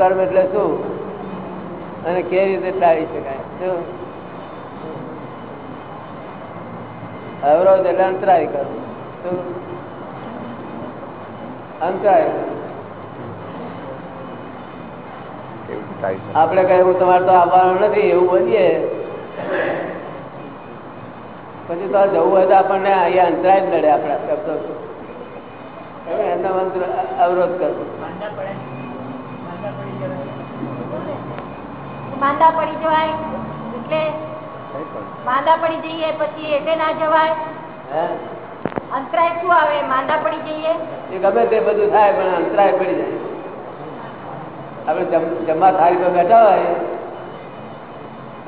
કર્મ એટલે શું? અને કેવી રીતે ટાળી શકાય? શું? અવરોધ એટલે અંતરાય કરવું શું? અંતરાય. આપણે કઈ હું તમારે તો આવવાનું નથી એવું બોલીએ. પછી તો જવું હોય તો આપણને અહીંયા અંતરાય જ નડે આપણા શબ્દો. એમના અવરોધ કરવો માંદા પડી જવાય એટલે માંદા પડી જઈએ પછી એટલે ના જવાય. અંતરાય શું આવે? માંદા પડી જઈએ? એ ગમે તે બધું થાય પણ અંતરાય પડી જાય. આપણે જમવા થાળી પર બેઠા હોય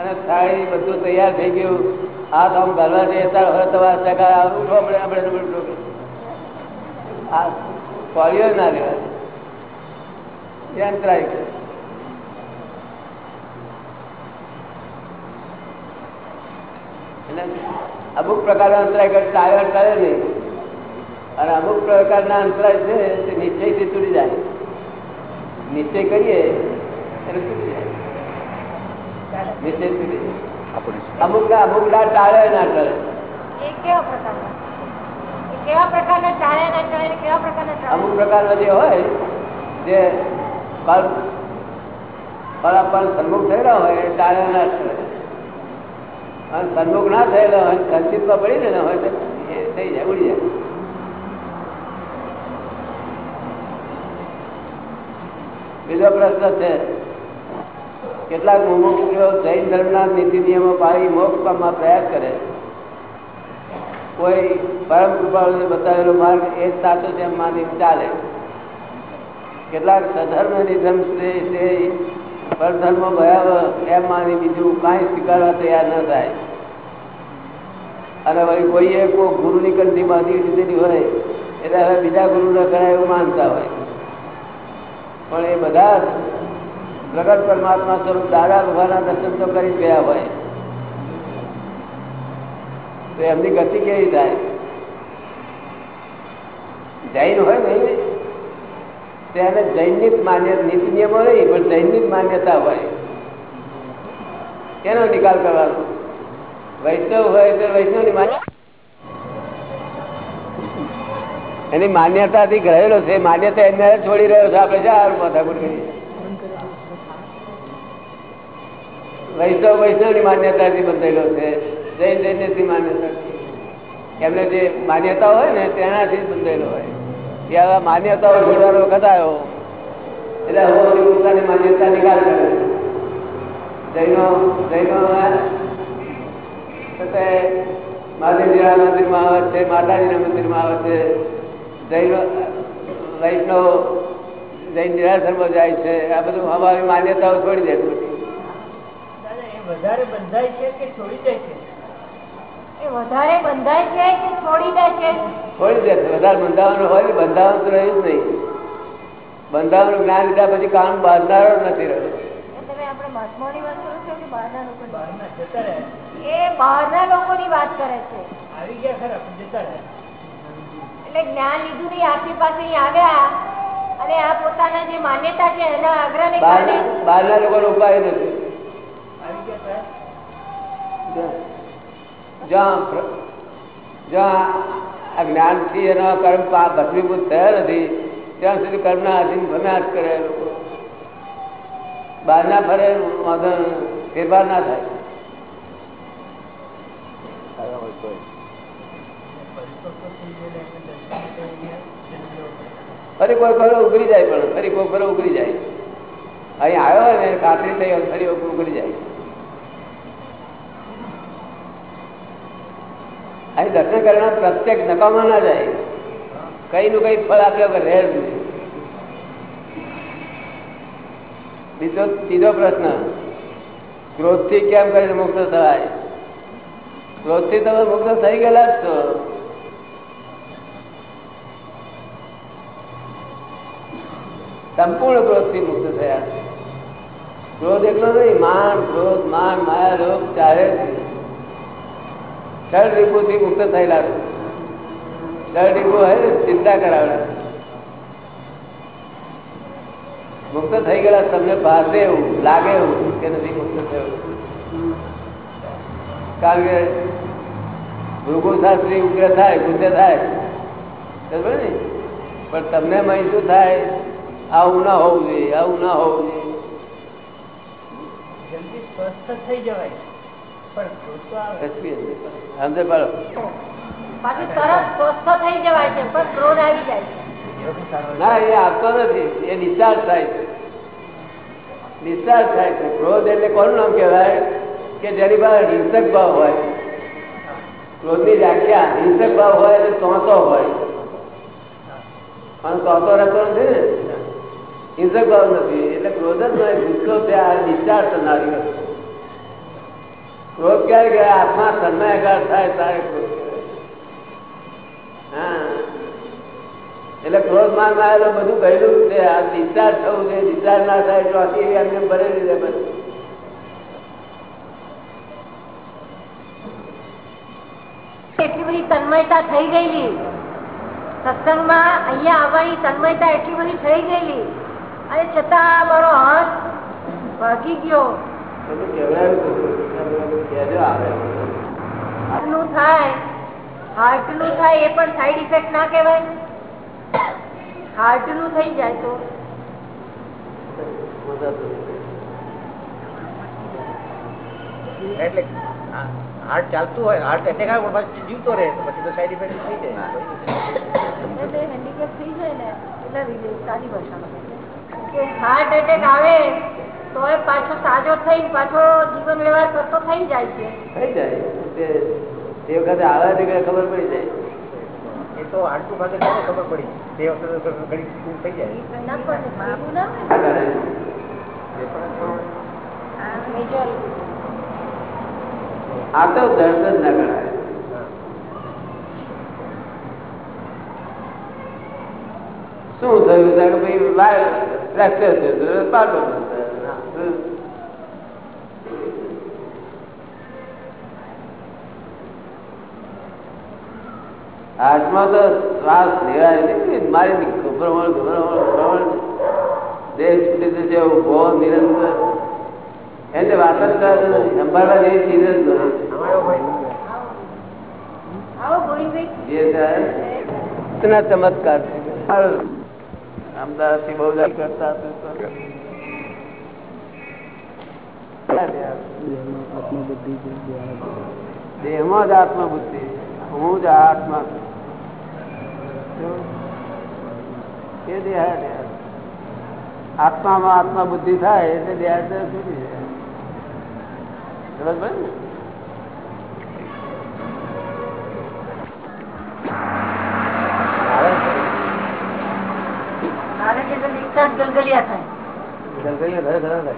અને થાળી બધું તૈયાર થઈ ગયું આ આમ ઘરવા જઈએ ત્યારે હવે તમારે ટકા ઉઠો આપણે આપણે આ કોળીઓ ના લેવાય એ અંતરાય કરે. એટલે અમુક પ્રકારના અંતરાય કરે ટાયર કરે નહીં. અને અમુક પ્રકારના અંતરાય છે તે નિશ્ચયથી તૂટી જાય. નિશ્ચય કરીએ એટલે તૂટી જાય. નિશ્ચય તૂટી જાય. અમુક ના અમુક ના ટાળે ટળે અમુક પ્રકારના જે હોય જે કલ્પ પરાપર સન્મુખ રહ્યા હોય એ ટાળે ના ટળે અને સન્મુખ ના થયેલો હોય સંચિતમાં પડી રહેલો હોય થઈ જાય, ઉડી જાય. બીજો પ્રશ્ન છે, કેટલાક મુમુક્ષુઓ જૈન ધર્મના નીતિ નિયમો પાળી મોક્ષ પામવા પ્રયાસ કરે. કોઈ પરમ કૃપાળુને બતાવેલો માર્ગ એ જ સાચો છે એમ માની ચાલે. કેટલાક સધર્મ નિધર્મ તે પરધર્મ ભયાવહ એમ માની બીજું કાંઈ સ્વીકારવા તૈયાર ન થાય. અને વળી કોઈએ કોઈ ગુરુની કંઠી બાંધી લીધેલી હોય, એટલે હવે બીજા ગુરુને કરાય એવું માનતા હોય. પણ એ બધા પ્રગટ પરમાત્મા સ્વરૂપ દાદા ભગવાનના દર્શન તો કરી ગયા હોય. તો એમની ગતિ કેવી થાય? જૈન હોય ને તેને જૈનની માન્યતા માન્ય નીતિ નિયમો નહીં પણ જૈનની માન્યતા હોય. એનો નિકાલ કરવાનો? વૈષ્ણવ હોય તો વૈષ્ણવની માન્યતા એની માન્યતાથી ગયેલો છે, માન્યતા એમને છોડી રહ્યો છે, આપણે શા માથાકૂટ કરીએ? વૈષ્ણવ વૈષ્ણવની માન્યતાથી બંધાયેલો છે, જૈન જૈનની માન્યતા. એમને જે માન્યતા હોય ને, તેનાથી બંધાયેલો હોય. આવા માન્યતાઓ છોડવાનો વખત આવ્યો. એટલે હું પોતાની માન્યતા નિકાલ કરે જૈનો જૈનો મહાદેવજીના મંદિરમાં આવે છે, માતાજીના મંદિરમાં આવે છે. જૈન, વૈષ્ણવ, જૈન નિરાશ્રમમાં જાય છે. આ બધું અમારી માન્યતાઓ છોડી દે. બધી વધારે બંધાય છે કે છોડી દે છે? વધારે બંધાય છે કે છોડી દે છે? છોડી દે વધારે બંધાવાનું હોય ને બંધાવાનું તો રહ્યું જ નહીં. બંધાવાનું જ્ઞાન લીધા પછી કામ બાંધનારો નથી રહ્યો બહારના લોકોની? બહારના જતા રહે. એ બહારના લોકોની વાત કરે છે. આવી ગયા ખરા પણ જતા રહે. એટલે જ્ઞાન લીધું નહીં આપની પાસે અહીં અને આ પોતાના જે માન્યતા છે એના આગ્રહને કારણે બહારના બહારના લોકોનો ઉપાય નથી. જ્યાં જ્યાં જ્ઞાનથી એના કર્મ ભસ્મીભૂત થયા નથી ત્યાં સુધી કર્મના આધીન ભમ્યા જ કરે એ ના બહારના ફરે વાંધો. ફેરફાર ના થાય. ફરી કોઈ ખરો ઉઘરી જાય પણ ફરી કોઈ ખરો ઉઘરી જાય અહીં આવ્યો ને ખાતરી થઈ ફરી ઉઘરી જાય અહીં દર્શન કરવાના પ્રત્યેક નકામા ના જાય. કઈ નું કઈ ફળ આપ્યા રહે બીજો ત્રીજો પ્રશ્ન, ક્રોધથી કેમ કરીને મુક્ત થાય ક્રોધથી તમે મુક્ત થઈ ગયેલા જ છો. સંપૂર્ણ ક્રોધથી મુક્ત થયા છે. ક્રોધ એટલો નહીં, માન, ક્રોધ, માન, માયા રોગ ચારે ષડ રીપુ થી મુક્ત થયેલા ષડ રીપુ હોય ચિંતા કરાવે મુક્ત થઈ ગયેલા તમને ભાષે એવું, લાગે એવું કે નથી મુક્ત થયું. કારણ કે ભૃગુશાસ્ત્રી ઉગ્ર થાય ગુજ્ય થાય બરાબર ને પણ તમને મહી શું થાય, આવું ના હોવું જોઈએ, આવું ના હોવું જોઈએ. જલ્દી સ્વસ્થ થઈ જવાય. પણ ના, એ આવતો નથી. એ ડિસ્ચાર્જ થાય છે. ડિસ્ચાર્જ થાય છે. ક્રોધ એટલે કોનું નામ કહેવાય? કે જેની પાસે હિંસક ભાવ હોય. ક્રોધની વ્યાખ્યા, હિંસક ભાવ હોય એટલે તોતો હોય. અને તો રહેતો નથી ને? હિંસક ભાવ નથી. એટલે ક્રોધ જ નહીં ગુસ્સો છે આ ડિસ્ચાર્જ થનારી વસ્તુ. ક્રોધ ક્યારે કે આત્મા તન્મયાકાર થાય તારે ક્રોધ એટલે ક્રોધ માન આવેલો બધું ગયેલું છે. આ ડિસ્ચાર્જ થવું છે. ડિસ્ચાર્જ ના થાય તો આખી એમને ભરેલી છે બધું એટલી બધી તન્મયતા થઈ ગયેલી. સત્સંગમાં અહીંયા આવવાની તન્મયતા એટલી બધી થઈ ગયેલી. અને છતાં મારો હાથ ભાગી ગયો. બધું કહેવાયું હતું. કહેજો આવે. હાર્ટનું થાય હાર્ટનું થાય એ પણ સાઈડ ઇફેક્ટ ના કહેવાય. હાર્ટનું થઈ જાય તો. એટલે હાર્ટ ચાલતું હોય હાર્ટ એટેક આવે પણ પાછું જીવતો રહે તો પછી તો સાઈડ ઇફેક્ટ થઈ જાય. એટલે હેન્ડીકેપ થઈ જાય ને એટલે સાદી ભાષામાં કે હાર્ટ એટેક આવે તો એ પાછો સાજો થઈ પાછો જીવન વ્યવહાર કરતો થઈ જાય છે. થઈ જાય. તે વખતે આવે તે ખબર પડી જાય. એ તો ભાગે ખબર પડી? તે વખતે ઘડી સ્કૂલ થઈ જાય. ના આ તો ગણાય શું થયું? છે. કે ભાઈ વાય ફ્રેક્ચર થયું પાટો થયો. હાથમાં તો શ્વાસ લેવાય નહીં. મારી ગભરામણ ગભરામણ ગભરામણ. દેહ છૂટી જશે એવું બહુ નિરંતર. એટલે વાત જ કરે નહીં. સંભાળવા જેવી ચીજ જ નથી ચમત્કાર અમદાવાદથી બહુ કરતા. દેહમાં જ આત્મબુદ્ધિ હું જ આત્મા. એ આત્મામાં આત્મા બુદ્ધિ થાય એટલે દેહાડ છૂટી જાય સમજ પડી ને? ગલગલિયા થાય. ગલગલિયા ઘરે ઘરે થાય.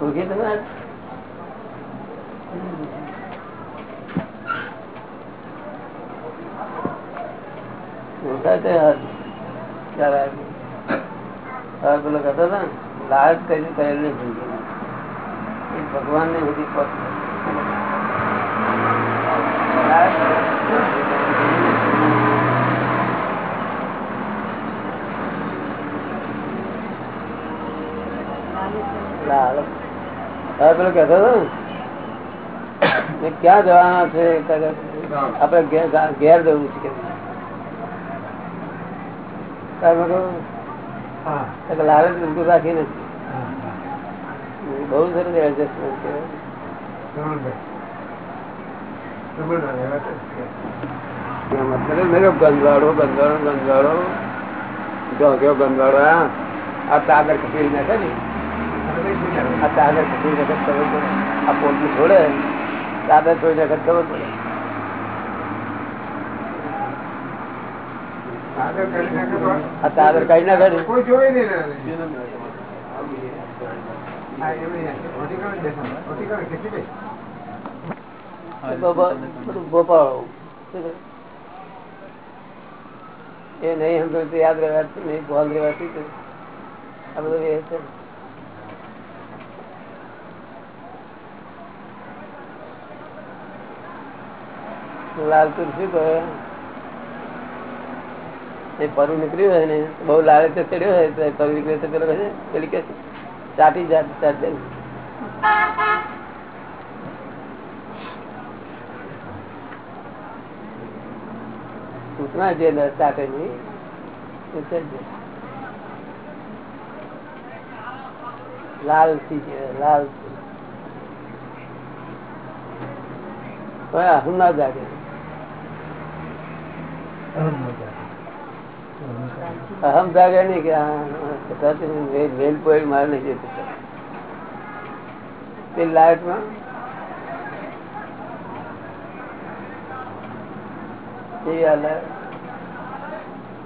તમે આ? ઓળખાય તે હાલ. ક્યારે આવ્યું? હવે પેલો કહેતો હતો ને, લાલચ કઈ કરેલ નહીં સુધી પહોંચે. લાલચ લાલચ. પેલો કહેતો હતો ને, ક્યાં જવાના છે કહે, આપણે ઘેર ઘેર જવું છે કે તારે મેં કહ્યું, તો કે લાલચ બિલકુલ રાખી નથી બહુ સરસ એડજસ્ટમેન્ટ છે મતલબ મેરો ગંદવાડો ગંદવાડો ગંદવાડો જો કયો ગંદવાડો હા આ ચાદર કપી નાખે ને આ ચાદર કપી નાખે ખબર પડે આ પોટલું છોડે ચાદર થોડી નાખે ખબર પડે. આ ચાદર નાખે ને કોઈ જોઈ નહીં એ નહીં સમજ યાદ રહેવાથી નહીં બોલ રહેવાથી આ બધું એ છે. લાલતુર શું કહે? એ પરુ નીકળ્યું હોય ને, બહુ લાલે તો ચડ્યો હોય, તો પરુ નીકળ્યો તો પેલો કહે પેલી કે ચાટી જાત ચાટી સૂચના જે ન ચાટે નહીં એ છે જ. લાલથી છે, લાલ પણ અહમ ના જાગે. અહમ જાગે નહીં કે રેલ પોઈન્ટ મારે નહીં જતું તે લાઈટમાં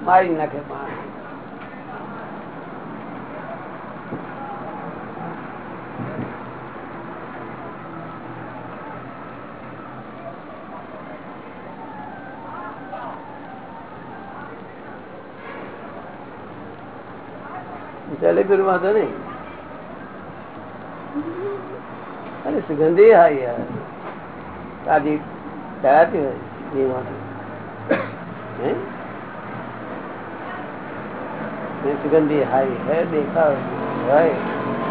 મારી નાખે પાણી જલેબી વાંધો નહીં. અરે સુગંધી હા યાર. તાજી ચડાતી હોય સુગંધી હાઈ હે, દેખાવ. હોય.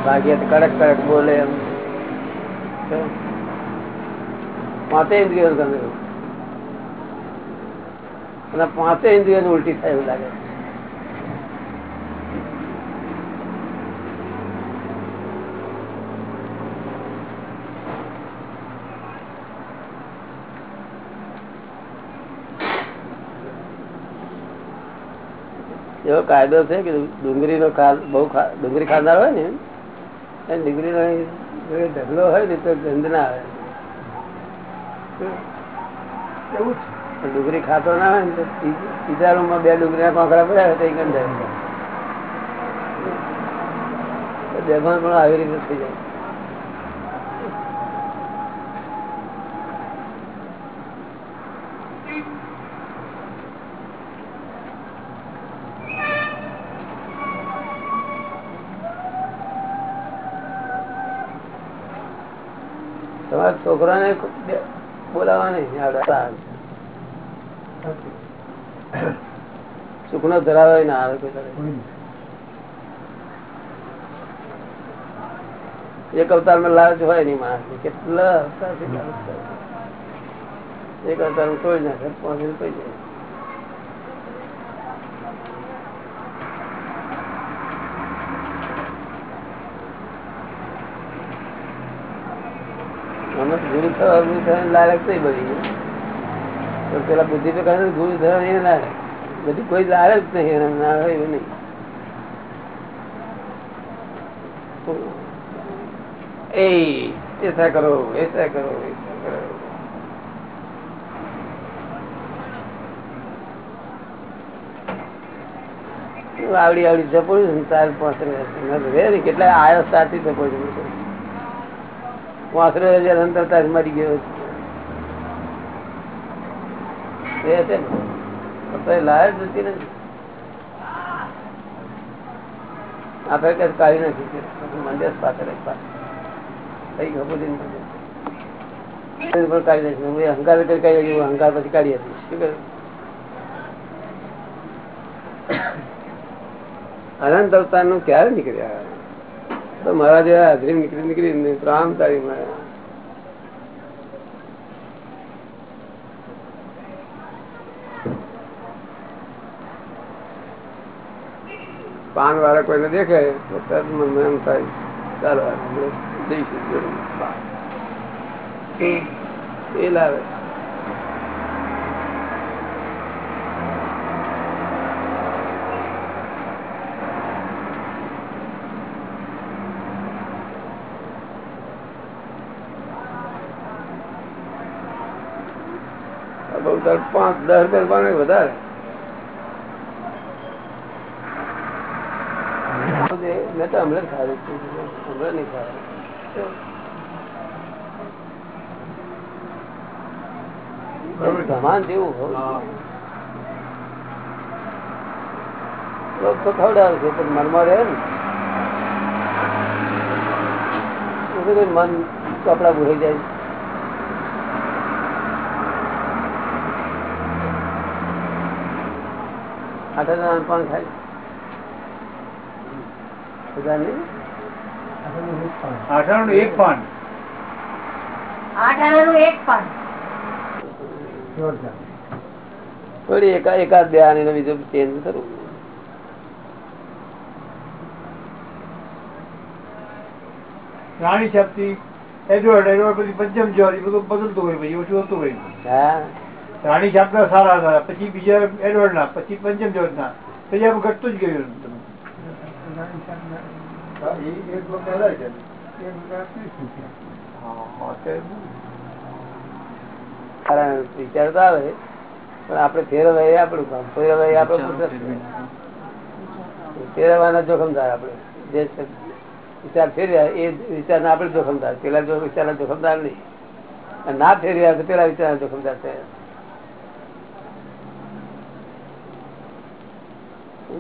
ભાગ્ય તો કડક કડક બોલે એમ. પાંચે ઇન્દ્રિયો ગમે. એવું. અને પાંચે ઇન્દ્રિયો ઉલટી થાય એવું લાગે. એવો કાયદો છે કે ડુંગળી નો બહુ ડુંગળી ખાનાર હોય ને એ ડુંગળી નો ઢગલો હોય ને તો ગંધ ના આવે ડુંગળી ખાતો ના હોય ને તો તી- ત્રીજા રૂમમાં બે ડુંગળી ના કોંકરા પડ્યા હોય તો એ ગંધ આવી જાય બેભાન પણ આવી રીતે થઈ જાય છોકરાને બે- બોલાવવા નહીં સુખનો ધરાવે ના આવે એક અવતારમાં લાલચ હોય નહીં માણસ કેટલા અવતાર. એક અવતાર કોઈ તોડી નાખે પહોંચીને જાય અમે ગુરુ થવા ગુરુ થવાની લાલચ થઈ બધી. પેલા બુદ્ધિ તો કહે ગુરુ થવા એને લાલચ બધી કોઈ લાયક નહીં, એને ના હોય નહીં. એ એસા કરો એસા કરો એસા કરો. આવડી આવડી જપોડ્યું ચાર પાંચ કેટલા આયો સાથી જપોડ્યું વાસરો હજાર અંતર તાર મરી ગયો છે. નથી આપણે કઈ કાઢી નાખી મંદિર પાછળ ખબર નહીં પણ કાઢી નાખી. હું કરી કાઢી નાખી અહંકાર પછી કાઢી હતી શું કર્યું અનંતનું ક્યારે નીકળ્યા? તો મારા જેવા હાજરી નીકળી નીકળી રામ તારી મળ્યા પાન વાળા કોઈને દેખે તો તરત મને એમ થાય, ચાલો જઈશું એ લાવે. આ પાંચ, દસ રૂપિયા વધારે. મેં તો હમણાં ખાધું. હમણાં નહીં ખાધું. છે મનમાં રહે ને. મન કપડા ભૂલી જાય. આઠ હજાર પણ એક થોડી એકા એકાદ બે આને બીજું ચેન્જ કરું રાણી શક્તિ એડવર્ડ એડવર્ડ પછી પંચમ જ્વારી બધું બદલતું હોય પછી ઓછું હોતું હોય. હા. રાણી શાપના સારા હતા પછી બીજા એડવર્ડ ના પછી પંચમ જ્યોત ના પછી આમ ઘટતું જ ગયું વિચાર તો આવે પણ આપડે ફેરવાય આપણું કામ ફેરવાય આપણો ફેરવવાના જોખમદાર આપડે જે વિચાર ફેર્યા એ વિચારના આપણે જોખમદાર પેલા જો વિચારના જોખમદાર નહીં. ના ફેર્યા તો પેલા વિચારના જોખમદાર છે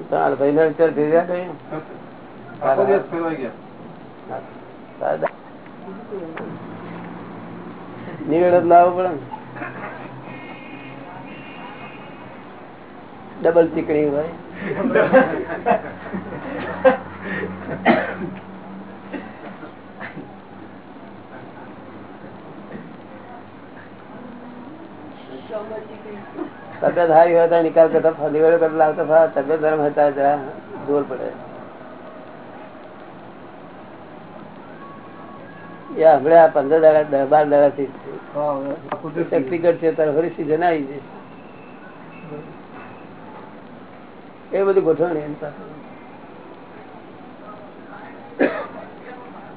તમારા ભાઈના વિચાર ફેરવાઈ ગયા. જ લાવવો પડે ડબલ ચીકણી હોય. તબિયત સારી હોય તો નિકાલ કરતા નિવેડો કરતા લાવતા તબિયત ગરમ હતા જરા દૂર પડે. એ હમણાં આ પંદર દાડા બાર દાડા થી શક્તિ ઘટશે તારે ફરી સીઝન આવી જશે. એ બધું ગોઠવણી એની પાસે.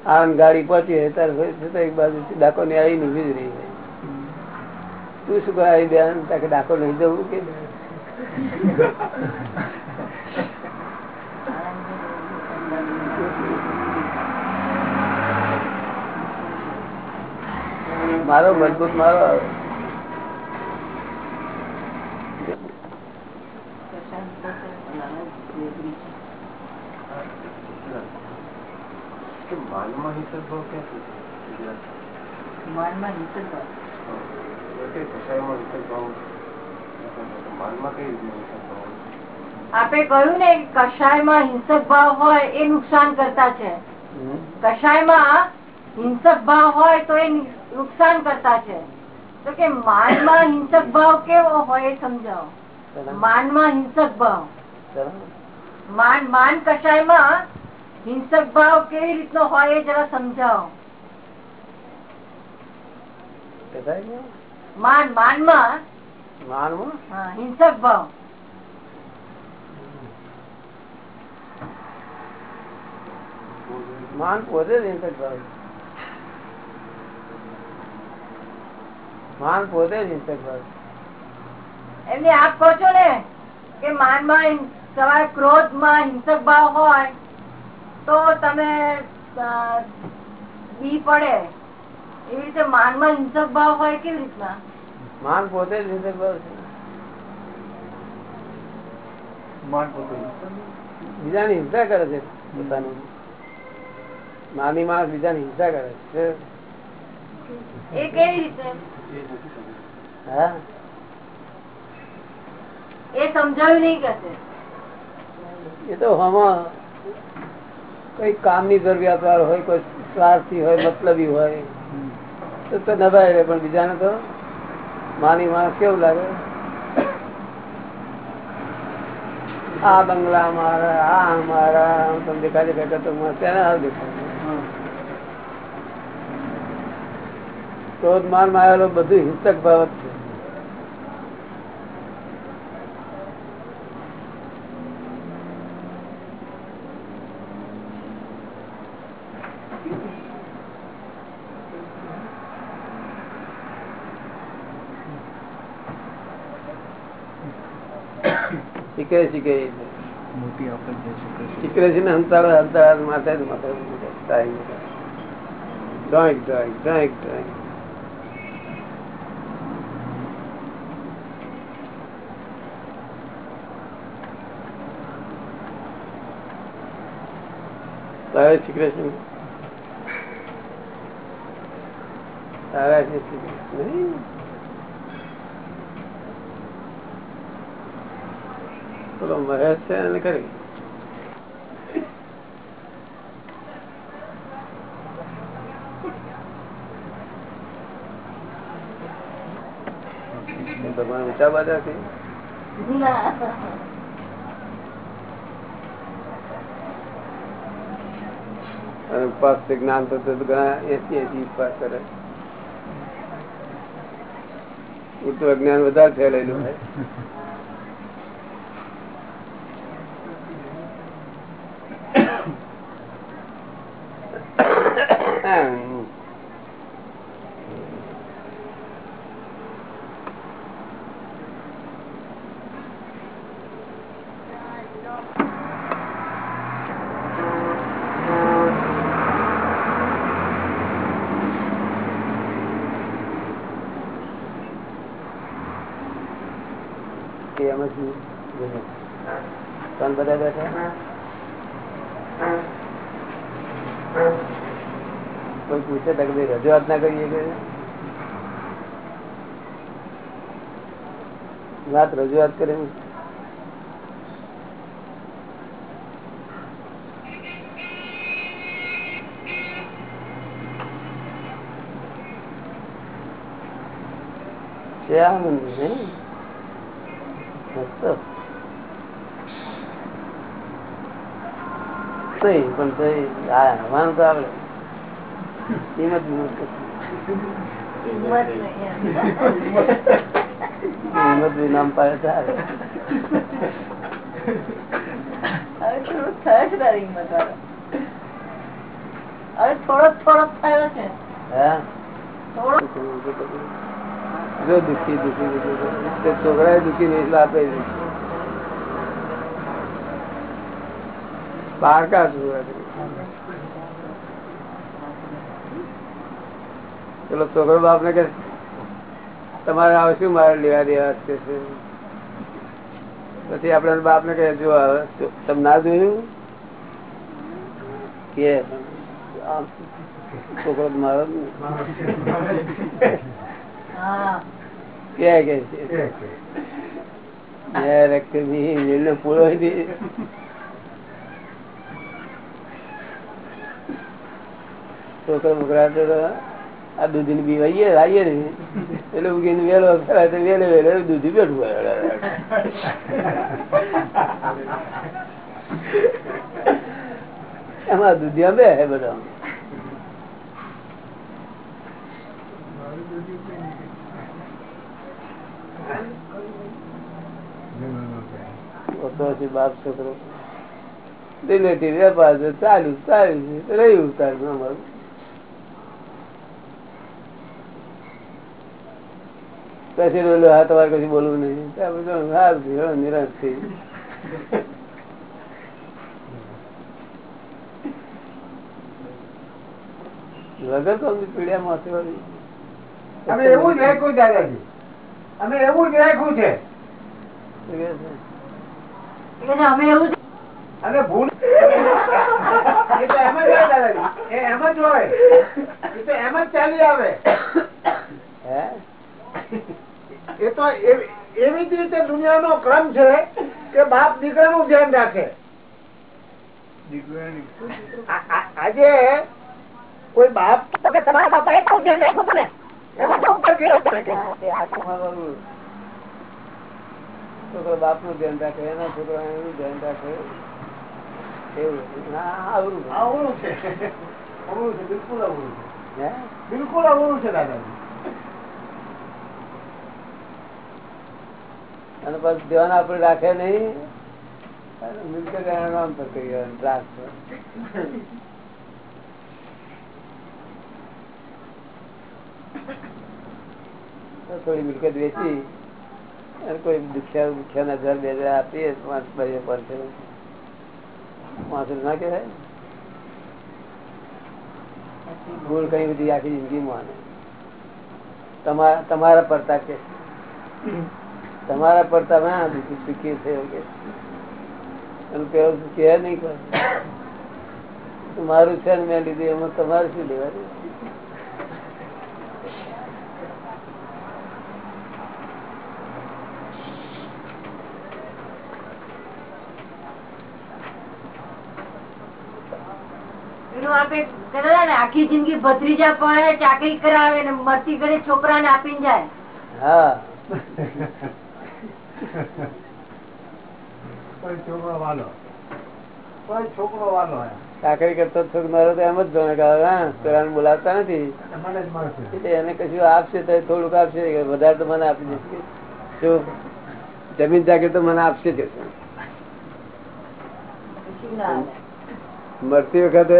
આનંદ ગાડી પહોંચી ત્યારે એક બાજુ ડાકો ને આવી નીકળી જ રહી હોય. તું શું કરાવી આવી બેન તાકે ડાકો લઈ જવું કે મારો મજબૂત મારો માનમાં હિંસક ભાવ ક્યાંથી? માનમાં હિંસક ભાવ. આપે કહ્યું ને કષાયમાં હિંસક ભાવ હોય એ નુકસાન કરતા છે. કષાયમાં હિંસક ભાવ હોય તો એ નુકસાન કરતા છે. તો કે માનમાં હિંસક ભાવ કેવો હોય એ સમજાવો. માનમાં હિંસક ભાવ. માન માન કષાયમાં હિંસક ભાવ કેવી રીતનો હોય એ જરા સમજાવો? માન માનમાં? માનમાં? હિંસક ભાવ. માન પોતે જ હિંસક ભાવ. માન પોતે જ હિંસક ભાવ. એમને આપ કહો છો ને કે માનમાં તમારે ક્રોધમાં હિંસક ભાવ હોય તો તમે બી પડે. એવી રીતે માનમાં હિંસક ભાવ હોય કેવી રીતના? માન પોતે જ હિંસક ભાવ છે. માન પોતે બીજાની હિંસા કરે છે પોતાનું. નાની માણસ બીજાની હિંસા કરે છે. એ કેવી રીતે? હા? એ સમજાયું નહીં કે એ તો આમાં કઈ કામની જરૂરિયાત વાળો હોય કોઈ સ્વાર્થી હોય મતલબી હોય. તો નભાઈ રહે પણ બીજાને તો માની માણસ કેવું લાગે? આ બંગલા મારા, આ મારા તમને દેખાય દેખાય તો તેને હાલ દેખાય? ક્રોધ, માનમાં આવેલો બધું હિંસક ભાવ છે. મોટી આપત છે શુક્ર શીખરે છે ને હંતાળો હંતાળ માથે જ માથે ટાઈમ ડોઈક ડોઈક ડોઈક ડોઈક તારે શ્રી કૃષ્ણ તારા શ્રી કૃષ્ણ નહીં? પેલો મહેશ છે એને કરી. ભગવાન ઊંચા બાજા છે જ્ઞાન તો એસી એસી ઉપવાસ કરે. ઉલટું જ્ઞાન વધારે ફેલાયેલું હોય હમ. કે એમાં શું કોણ બધા બેઠા ભાઈ રજૂઆત ના કરીએ કે વાત રજૂઆત કરે. છે આનંદ નહીં મસ્ત. પણ હવાનું તો આવડે કિંમત કિંમત બી નામ પાડે ચાલે હવે થોડું થયો આપે તારી હિંમત વાળો હવે થોડોક થોડોક થયો છે હા થોડોક જો દુઃખી દુઃખી દુઃખી તે છોકરા દુઃખી નહીં એટલે આપે છે. પારકા છોકરા પેલો છોકરો બાપ ને કે તમારે આવે શું મારે લેવા દેવા છે? પછી આપડે બાપ ને કહે જો આવે તમે ના જોયું કે છોકરો મારો કે રક્ત પૂરો છોકરો મોકરા તો આ દૂધની બી આવીએ ને. એટલે ઉગીને વેલો કરાય તો વેલે વેલે દૂધી બેઠું. એમાં દૂધી બે હે બધા. બાપ છોકરો. રિલેટિવ વેપાર ચાલ્યું ચાલ્યું છે, રહ્યું તારું અમારું. પછી બોલું હા તમારે કશું બોલવું નહીં. સારું નિરાશ થઈ. વગર તો પીડ્યા માથે અમે એવું જ રાખ્યું દાદાજી. અમે એવું જ રાખ્યું છે. અમે એવું અને ભૂલ એ તો એમ જ હોય દાદાજી. એ એમ જ હોય. એ તો એમ જ ચાલી આવે. હે? એ તો એવી જ રીતે દુનિયાનો ક્રમ છે કે બાપ દીકરાનું ધ્યાન રાખે. આજે કોઈ બાપ છોકરો બાપનું? ધ્યાન રાખે એના છોકરા એનું ધ્યાન રાખે. એવું ના આવડું અવળું છે. બિલકુલ અવળું છે. બિલકુલ અવળું છે દાદાજી. અને પછી ધ્યાન આપડે રાખે નહીં. થોડી મિલકત વેચી અને કોઈ દુખ્યા દુખ્યા ના ઘર બે હજાર આપીએ, પાંચ ભાઈઓ છે વાંસળી ના કહેવાય. ભૂલ કઈ બધી આખી જિંદગી માને તમારા પડતા કે તમારા પર તમે સુખી છે કે નહીં કરે મારું છે ને મેં લીધું એમાં તમારે શું લેવાનું? આખી જિંદગી ભત્રીજા પડે ચાકરી કરાવે ને મરતી છોકરા છોકરાને આપીને જાય. હા. કોઈ છોકરો વાલો. કોઈ છોકરો વાલો હે. કરતો છોક તો એમ જ જાણે કે બોલાવતા નથી. મને જ મળશે. એટલે એને કશું આપશે તો થોડુંક આપશે કે વધારે તો મને આપી દેશે શું જમીન જાગે તો મને આપશે જ. મરતી વખતે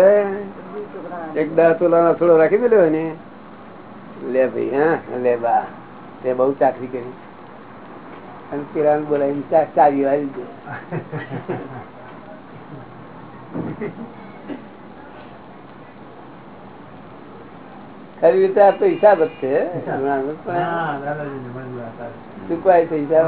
એક દસ તોલાનો થોડો રાખી દેલો ને લે ભાઈ હા લે બા. તે બહુ ચાકરી કરી. અને પેલા બોલાવીને ચાવી વાળી દે ખરી રીતે આ તો હિસાબ જ છે. ચૂકવાય છે હિસાબ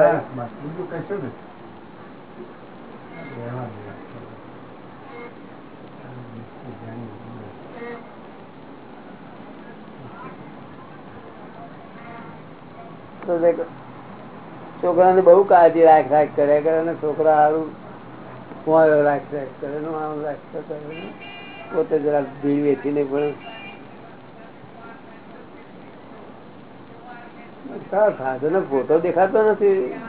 તે છોકરાને બહુ કાળજી રાખ રાખ કર્યા કરે છોકરા સારું કુંવારો રાખ રાખ, કરે રાખ કરે પોતે જરા ભીડ વેચીને પણ. સાધુ નો ફોટો દેખાતો નથી.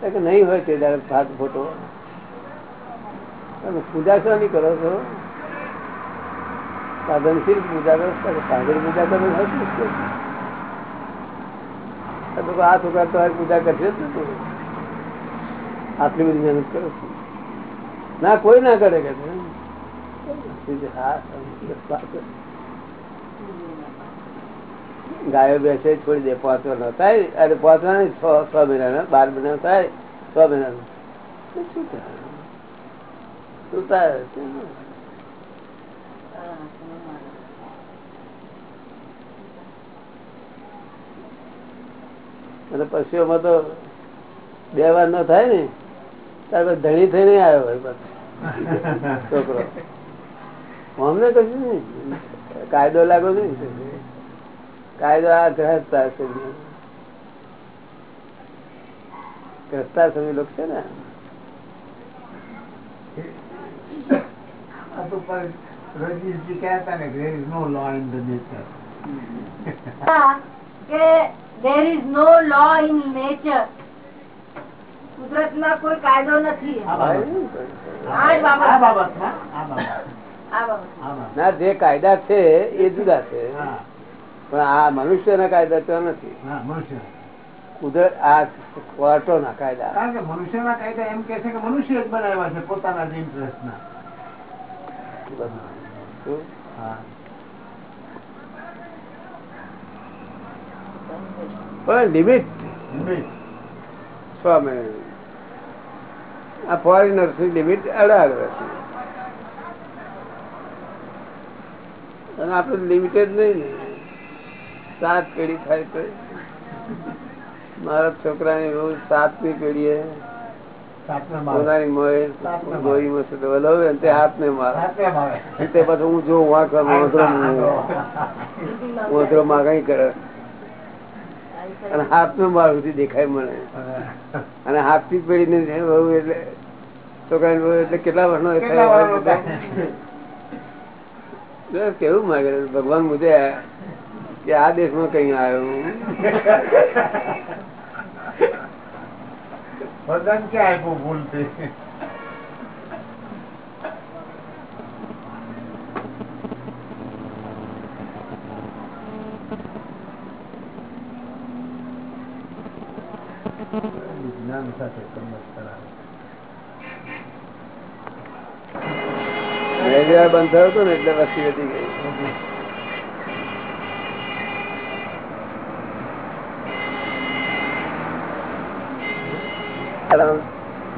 કે નહીં હોય તે દાડે ફાધર ફોટો. તમે પૂજા શા નહીં કરો છો? સાધન શી પૂજા કરો સાધન પૂજા કરો? આ છોકરા તમારી પૂજા કરશે આટલી બધી મહેનત કરો ના કોઈ ના કરે કે ગાયો બેસે છોડી દે પાંચ થાય. અરે પાંચ નહીં, છ છ મહિના બાર મહિના થાય. છ મહિના શું થાય શું થાય અને પશુઓમાં તો બે વાર ન થાય ને ત્યારે ધણી થઈને આવ્યો હોય છોકરો. અમને કશું નહીં. કાયદો લાગો નહીં કાયદો આ ગ્રહસ્થા છે ગ્રહસ્થા સમય લોકો છે ને રજનીશજી કહેતા ને there is no law in the nature. કે there is no law in nature. કુદરતમાં કોઈ કાયદો નથી. આ બાબત. આ જ. ના કાયદા છે એ જુદા છે. હા. પણ આ મનુષ્યના કાયદા તો નથી. હા મનુષ્ય કુદરત આ કોર્ટોના કાયદા. કારણ કે મનુષ્ય ના કાયદા એમ કે છે કે મનુષ્ય જ બનાવ્યા છે પોતાના ઇન્ટરેસ્ટ ઇન્ટરેસ્ટના શું? હા પણ લિમિટ મહિના આ ફોરેનર્સની લિમિટ અઢાર વર્ષ અને આપડે લિમિટેડ નહીં ને. સાત પેઢી થાય તો. મારા છોકરાની રોજ સાતમી પેઢીએ. સોનાની મોએ ગોળી મસ્ત વલાવે તે હાથ ને મારે પાછું તે પછી હું જોઉં વાંક મોધરો મોધરો માં કઈ કરે. અને હાથનું મારું દેખાય મને. અને હાથથી પડી ને બહુ એટલે છોકરા એટલે કેટલા બસ કેવું માગે ભગવાન મુજે કે આ દેશમાં કઈ આવ્યો? ભગવાન ક્યાં આપ્યું ભૂલથી જ્ઞાન સાથે સંમત કરાવે બંધ થયો હતો ને એટલે વસ્તી વધી ગઈ.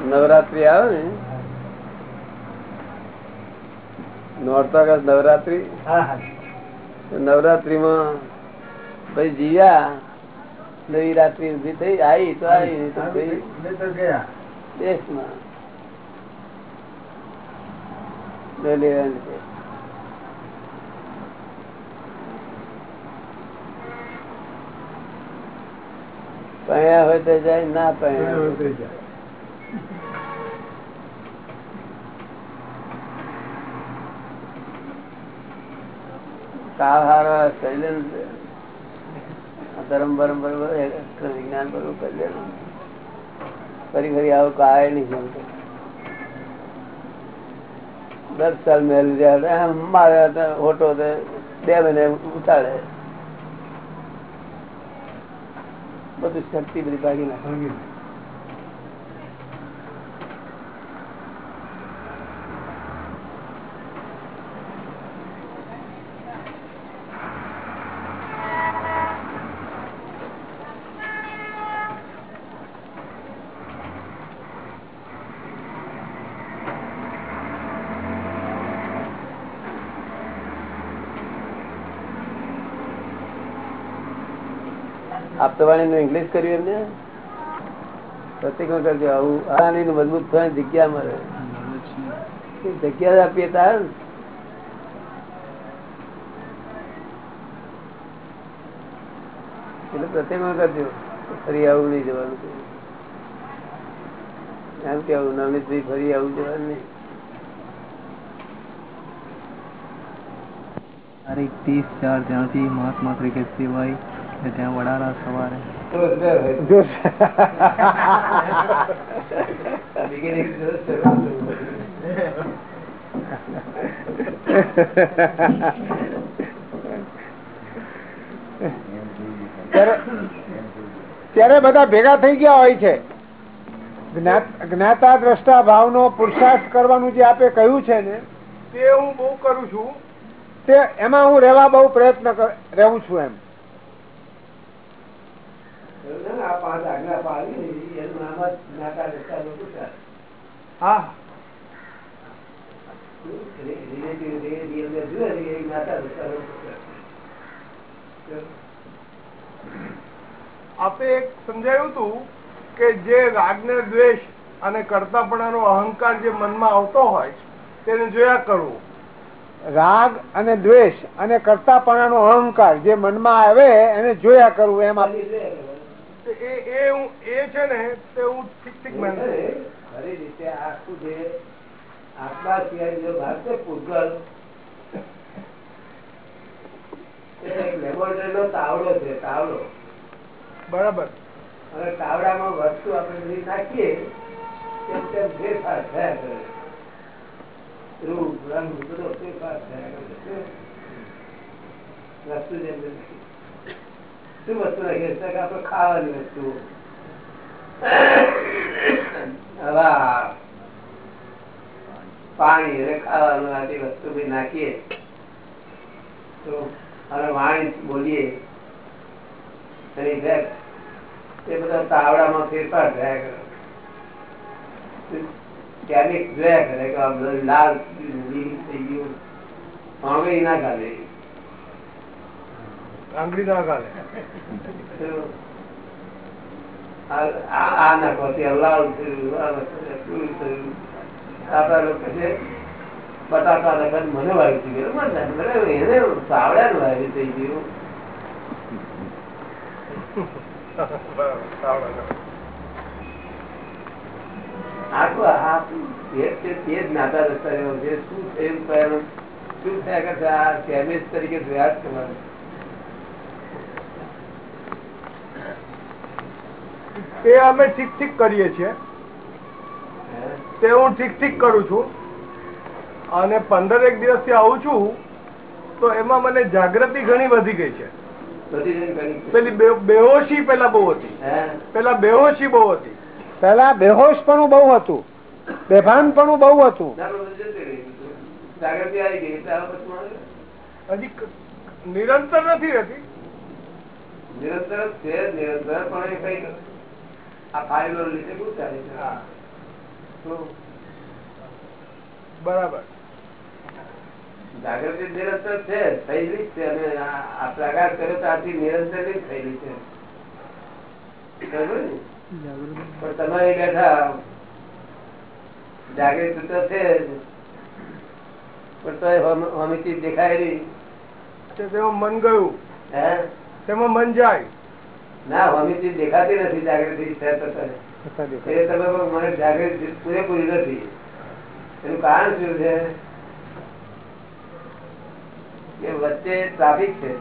નવરાત્રી આવે ને નોરતા નવરાત્રી હા હા. નવરાત્રીમાં ભાઈ જીવ્યા નવી રાત્રિ ઊભી થઈ આવી તો આવી તો ગયા. દેશમાં. પૈયા હોય તો જાય ના પૈયા હોય તો જાય. કાળ હારો શૈલેન ધર્મ બરમ બરોબર વિજ્ઞાન બરોબર કરી લેવાનું ફરી ફરી આવું કાય નહીં જમતો દસ સાલ મેલ મારે તો બે મહિને ઉતારે. બધું શક્તિ બધી ભાગી નાખે. આપતવાણી નું ઇંગ્લિશ કર્યું એમને? પ્રતિક્રમણ કરજો આવું આની નું મજબૂત થવાની જગ્યા મળે. જગ્યા આપીએ તાર. એટલે પ્રતિક્રમણ કરજો ફરી આવું નહીં જવાનું એમ કેવું નવનીતભાઈ ફરી આવું જવાનું નહીં. તારીખ ત્રીસ ચાર ત્યાંથી મહાત્મા ક્રિકેટ સિવાય ત્યાં વડાલા સવારે. ત્યારે બધા ભેગા થઈ ગયા હોય છે. જ્ઞાત- દ્રષ્ટા ભાવનો પુરુષાર્થ કરવાનું જે આપે કહ્યું છે ને તે હું બહુ કરું છું. તે એમાં હું રહેવા બહુ પ્રયત્ન કર- રહેવું છું એમ આ પાંચ આજ્ઞા પાડી એનું નામ જ નાકા રસ્તા લોકો છે. હા. આપે એક સમજાયું હતું કે જે રાગને દ્વેષ અને કરતાપણાનો અહંકાર જે મનમાં આવતો હોય તેને જોયા કરવું રાગ અને દ્વેષ અને કરતાપણાનો અહંકાર જે મનમાં આવે એને જોયા કરવું એમ આપી એ એ હું એ છે ને તે હું ઠીક ઠીક માનું ખરી રીતે આખું જે આત્મા સિવાય બીજો ભાગ છે પૂતગલ. એ એક તાવડો છે તાવડો. બરાબર. હવે તાવડામાં વસ્તુ આપણે બધી નાખીએ તેમ તેમ ફેરફાર થયા કરે. રૂપ રંગ બધો ફેરફાર થયા કરે? વસ્તુ જેમ. શું વસ્તુ નાખીએ છે આપણે ખાવાની વસ્તુ હવા પાણી અને ખાવાનું આ વસ્તુ બી નાખીએ તો અને વાણી બોલીએ એની એ બધા તાવડામાં ફેરફાર થયા કરે કેમિક જોયા કરે કે લાલ થઈ ગયું પાણી ના ખાલે આંગળી ના ગાલે. આ- નાખવાથી આ તે જ નાતા રસ્તા શું થયું શું થયા કરશે? આ કેમિસ્ટ તરીકે વ્યાજ જ તમારે એ અમે ઠીક ઠીક કરીએ છીએ. તે હું ઠીક ઠીક કરું છું. અને પંદર એક દિવસથી આવું છું તો એમાં મને જાગૃતિ ઘણી વધી ગઈ છે. પેલી બેહોશી પેલા બહુ હતી. પેલા બેહોશી બહુ હતી. પેલા બેહોશ બહુ હતું. બહુ હતું. બેભાન પણ બહુ પછી હજી નિરંતર નથી રહેતી. નિરંતર છે નિરંતર પણ એ કઈ બરાબર. જાગૃતિ નિરંતર છે થયેલી છે અને આ પ્રકાર પ્રકાશ તો આથી નિરંતર થયેલી છે. પણ તમારે બેઠા જાગૃતિ તો છે. પણ તો ચીજ તેમાં મન ગયું. હે? તેમાં મન જાય. ના અમી દેખાતી નથી જાગૃતિ એ તમે મને જાગૃતિ પૂરેપૂરી નથી. એનું કારણ શું છે? કે વચ્ચે ટ્રાફિક છે.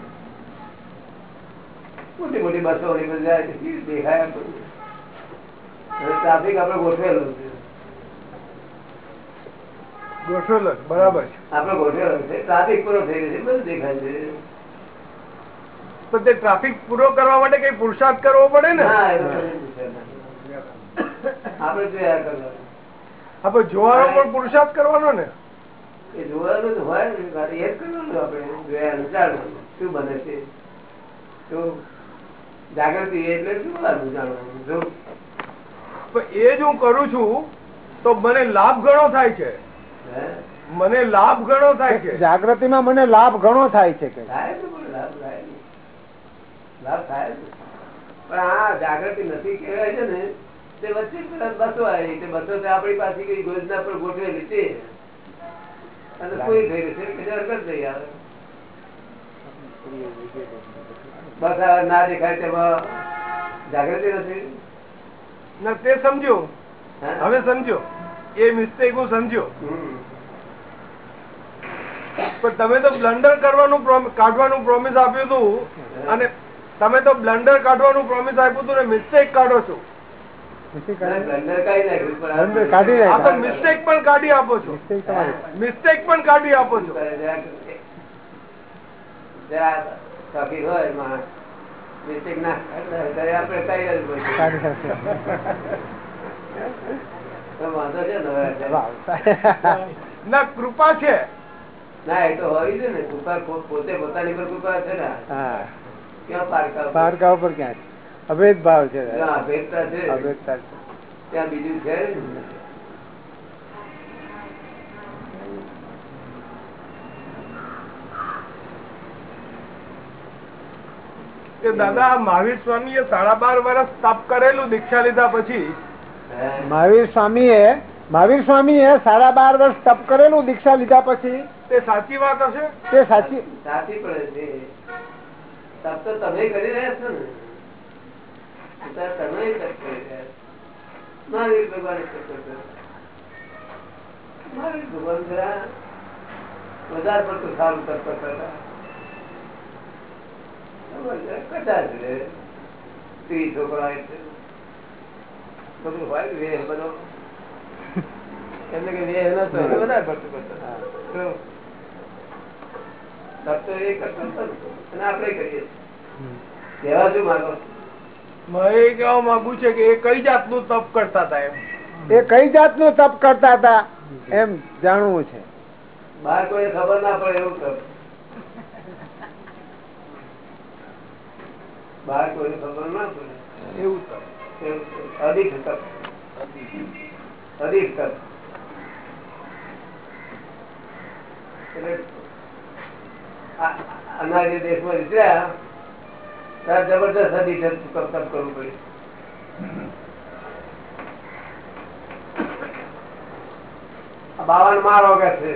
મોટી મોટી બસો. દેખાય ટ્રાફિક આપણે ગોઠવેલું છે. ગોઠવેલો બરાબર આપણે ગોઠવેલું છે. ટ્રાફિક પૂરો થઈ ગયો છે બધું દેખાય છે. પણ તે ટ્રાફિક પૂરો કરવા માટે કઈ પુરુષાર્થ કરવો પડે ને. આપણે જોવાનો પણ પુરુષાર્થ કરવાનો ને? એ જોવાનું તો હોય એ જ કરવાનું આપણે. જોયા વિચારવાનું શું બને છે? શું જાગૃતિ એટલે શું જાણવાનું? જો. એ જ હું કરું છું તો મને લાભ ઘણો થાય છે. હે? મને લાભ ઘણો થાય છે. જાગૃતિમાં મને લાભ ઘણો થાય છે કે? તો લાભ થાય. પણ આ જાગૃતિ નથી કહેવાય છે ને તે વચ્ચે બસો આવી તે બસો તો આપણી પાસે કઈ યોજના પર ગોઠવેલી છે. અને કોઈ થઈ છે કે હરકત થઈ આવે. બસ ના દેખાય તેમાં જાગૃતિ નથી. ના તે સમજો. હવે સમજો. એ મિસ્ટેક હું સમજ્યો પણ તમે તો બ્લન્ડર કરવાનું કાઢવાનું પ્રોમિસ આપ્યું હતું. અને તમે તો બ્લન્ડર કાઢવાનું પ્રોમિસ આપ્યું હતું ને મિસ્ટેક કાઢો છો. મિસ્ટેક પણ કાઢી આપો છો. મિસ્ટેક પણ કાઢી આપો છો. હોય ના કૃપા છે. ના એ તો હોવી છે ને. કૃપા પોતે પોતાની પર કૃપા છે ને. પારકા ઉપર? ક્યાં છે અભેદ ભાવ છે. અભેદતા છે. ત્યાં બીજું છે? કે દાદા મહાવીર એ સાડા બાર વર્ષ તપ કરેલું દીક્ષા લીધા પછી? મહાવીર સ્વામી એ મહાવીર સ્વામીએ સાડા બાર વર્ષ તપ કરેલું દીક્ષા લીધા પછી? તે સાચી વાત હશે? તે સાચી સાચી પડે છે તપ તો તમે કરી રહ્યા છો ને. તમે તપ કરી રહ્યા છો. મહાવીર ભગવાન મહાવીર ભગવાન જરા વધારે પડતું સારું તપ કરતા કદાચ સ્ત્રી છોકરા. બધું હોય વેહ બધો એમને કે વેહ નતો, વધારે પડતું કરતા એ કરતો અને આપણે કરીએ છીએ. શું માંગો? એ કહેવા માંગુ છે કે એ કઈ જાતનું તપ કરતા હતા એમ? એ કઈ જાતનું તપ કરતા હતા? એમ જાણવું છે. બહાર કોઈ ખબર ના પડે એવું તપ બહાર કોઈ ખબર ના પડે. એવું તપ. એવું તપ. અધિક તપ. અધિક તપ. એટલે જે દેશમાં વિચર્યા ત્યારે જબરદસ્ત હતી તપ કરવું પડ્યું બાવન મારો કે છે.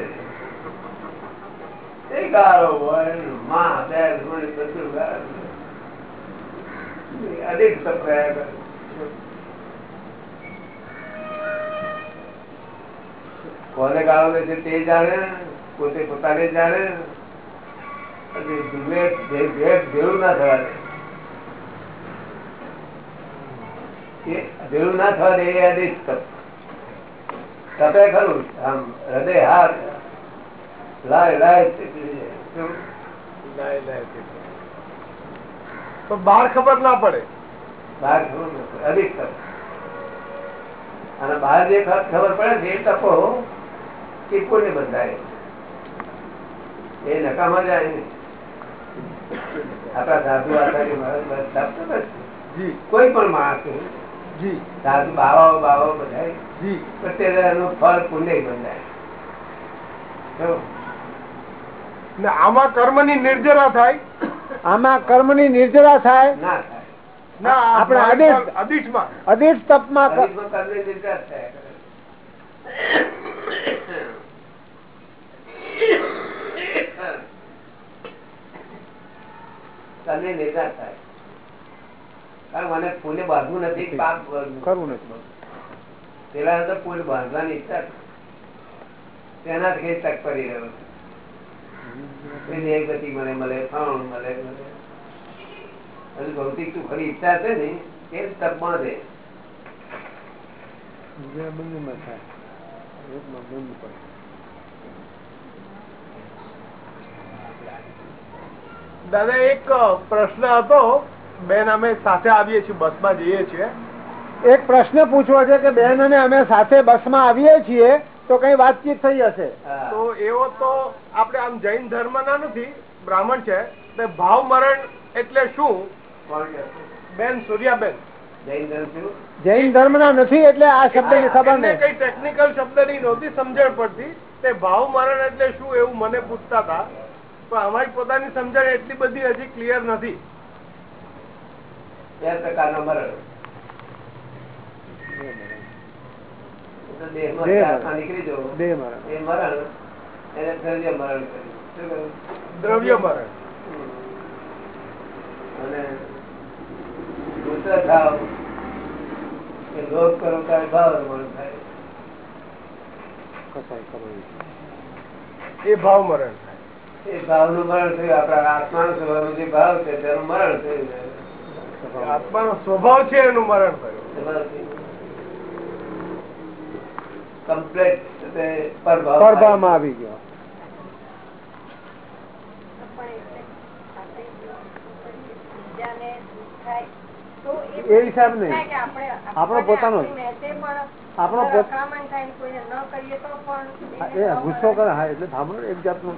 કોને ગાળો છે તે જાણે, પોતે પોતાને જાણે. ભેળું ના થવા દે. ભેળું ના થવા દે એ અધિક તપે. ખરું આમ હૃદય હાથ લાય લાય? લાય લાય તો બહાર ખબર ના પડે. બહાર ખબર. અધિક અને બહાર જે ખબર પડે છે એ તપો ચીપકોને બંધાય. એ નકામાં જાય નહીં. આપણા સાધુ આચાર્ય મહારાજ કોઈ પણ માણસ જી. સાધુ બાવાઓ બાવાઓ બધા જી. પ્રત્યેક એનું ફળ પુણ્ય બંધાય. આમાં ને આમાં કર્મની નિર્જરા થાય? આમાં કર્મની નિર્જરા થાય? ના થાય. ના આપણે આપણે આદેશ- તપમાં કર્મ નિર્જરા થયા. કરે. નિર્ધાર થાય. કારણ મને ફૂલે બાંધવું નથી પાપ કરવું નથી પેલા તો ફૂલ બાંધવાની ઈચ્છા તેના કઈ તક પડી રહ્યો ગતિ મને મળે ફાઉણ મળે હજુ ભૌતિક તું ખરી ઈચ્છા છે ને એ તક છે બંનેમાં થાય. બંધ પડે. દાદા એક પ્રશ્ન હતો. બેન અમે સાથે આવીએ છીએ બસમાં જઈએ છીએ. એક પ્રશ્ન પૂછવો છે કે બેન અને અમે સાથે બસમાં આવીએ છીએ તો કઈ વાતચીત થઈ હશે? તો એવો તો આપણે આમ જૈન ધર્મ ના નથી બ્રાહ્મણ છે તે ભાવ મરણ એટલે શું? બેન સૂર્યાબેન. જૈન ધર્મ શું? જૈન ધર્મ ના નથી એટલે આ શબ્દની ખબર નહીં કઈ ટેકનિકલ શબ્દની નહોતી સમજણ પડતી તે ભાવ મરણ એટલે શું એવું મને પૂછતા હતા. પણ અમારી પોતાની સમજણ એટલી બધી હજી ક્લિયર નથી. બે પ્રકારનો મરણ. નીકળી જવો. એ મરણ એને દ્રવ્ય મરણ કહ્યું. દ્રવ્ય મરણ. અને પુત્ર ભાવ એ લોભ કરો ત્યારે ભાવ મરણ થાય. એ ભાવ મરણ એ ભાવનું મરણ થયું. આપણા આત્માનો સ્વભાવનો જે ભાવ છે તેનું મરણ થયું. આત્માનો સ્વભાવ છે એનું મરણ થયું. કમ્પ્લેટ પરભાવ આવી ગયો. એ હિસાબ નહીં. આપણો પોતાનો જ. આપણો એ ગુસ્સો કરે. હા એટલે સાંભળો એક જાતનો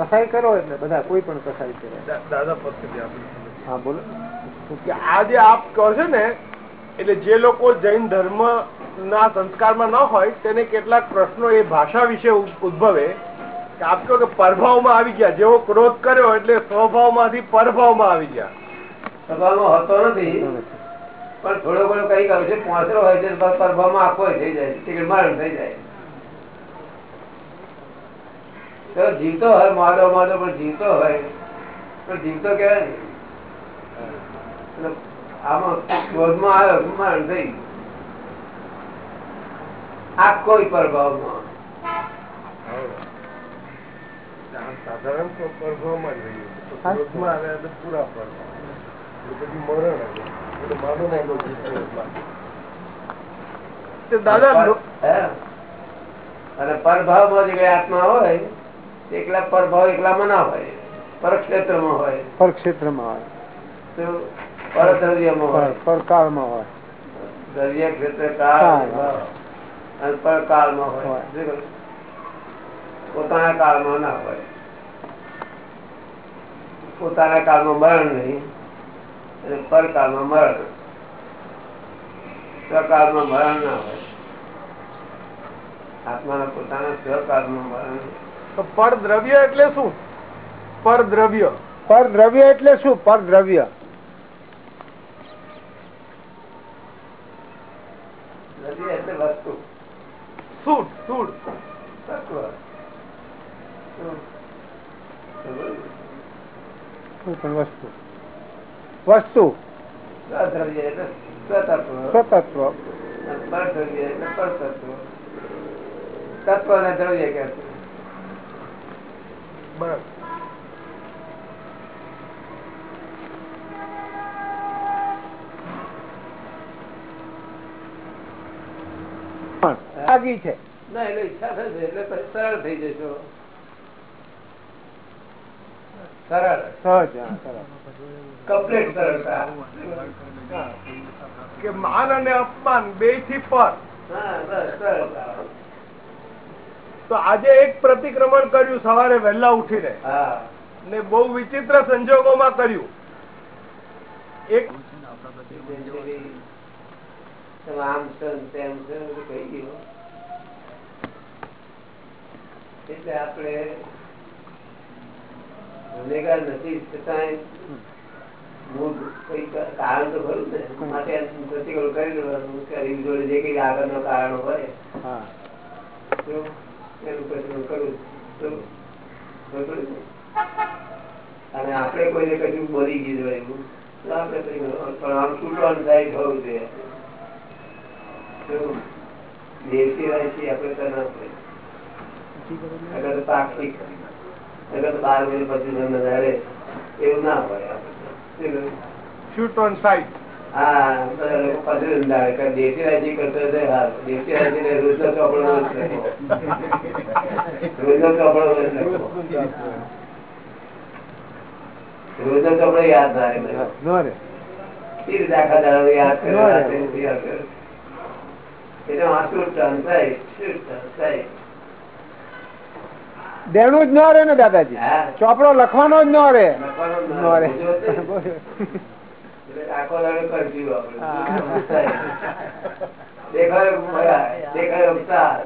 કસાઈ કરો એટલે બધા કોઈ પણ કસાઈ કરે. દાદા હા બોલો. કે આ જે આપ કહો છો ને એટલે જે લોકો જૈન ધર્મ ના સંસ્કારમાં ન હોય તેને કેટલાક પ્રશ્નો એ ભાષા વિશે ઉદ્ભવે કે આપ કહો કે પરભાવમાં આવી ગયા. જેવો ક્રોધ કર્યો એટલે સ્વભાવમાંથી પરભાવમાં આવી ગયા. સ્વભાવમાં હતો નથી પણ થોડો ઘણો કઈ કહ્યું છે. પોસરો હોય છે પરભાવમાં આખો થઈ જાય ટિકિટ મારું થઈ જાય તો જીવતો હોય માદો માદો પણ જીવતો હોય. પણ જીવતો કેવાય ને? આમાં ક્રોધમાં આવ્યો થઈ પરભાવમાં? સાધારણ જ ક્રોધમાં પૂરા પરભાવ. દાદા લો- હે? અને જે કઈ આત્મા હોય એકલા પરભાવ એકલામાં ના હોય પરક્ષેત્રમાં હોય. પરક્ષેત્રમાં હોય. તો પરદ્રવ્યમાં હોય. પર- પરકાળમાં હોય. દ્રવ્ય ક્ષેત્ર કાળ. અને પરકાળમાં હોય. હોય. પોતાના કાળ પોતાના કાળમાં ના હોય. પોતાના કાળમાં મરણ નહીં અને પરકાળમાં મરણ. સ્વકાળમાં મરણ ના હોય. આત્માના પોતાના સ્વકાળમાં મરણ. નહીં. તો પરદ્રવ્ય એટલે શું? પરદ્રવ્ય. પરદ્રવ્ય એટલે શું? પરદ્રવ્ય. દ્રવ્ય એટલે વસ્તુ. વસ્તુ? સ્વતત્વ. પરદ્રવ્ય એટલે પરતત્વ. તત્વ અને દ્રવ્ય કે છે. ના એટલે ઈચ્છા થશે એટલે સરળ થઈ જશો. સરળ. સહજ કમ્પ્લીટ સરળતા. કે માન અને અપમાન બેથી પર. હા બસ સરળતા. તો આજે એક પ્રતિક્રમણ કર્યું સવારે વહેલા ઉઠીને. ને બહુ વિચિત્ર સંજોગોમાં કર્યું. એક આમ તેમ છો ને બધું કહી ગયું. એટલે આપણે ગુનેગાર નથી હું કોઈ કારણ તો ખરું ને. માટે પ્રતિકોળ કરી લેવાનું કે આગળ જોડે જે કઈ આગળનો કારણો હોય. હા. તો અને આપણે કોઈને કશું બોલી ગયું તો આપણે પણ આમ છૂટવાનું સાઈડ હોવું દેશી રાશી આપણે તો ના પડે બાર મહિને પછી નજારે એવું ના હોય આપણે શૂટ ઓન સાઈટ દેશી રાશિ કરતો. દેશી રાશિ ને ચોપડો રોજ લખો. ચોપડો રોજ લખો. ચોપડો યાદ ના. નો રે આખા દાડાનો યાદ કરે. દેણું જ ન રે ને દાદાજી હા. ચોપડો લખવાનો જ ન રે આખો દાડો કરશું આપણે. દેખાયો અવતાર.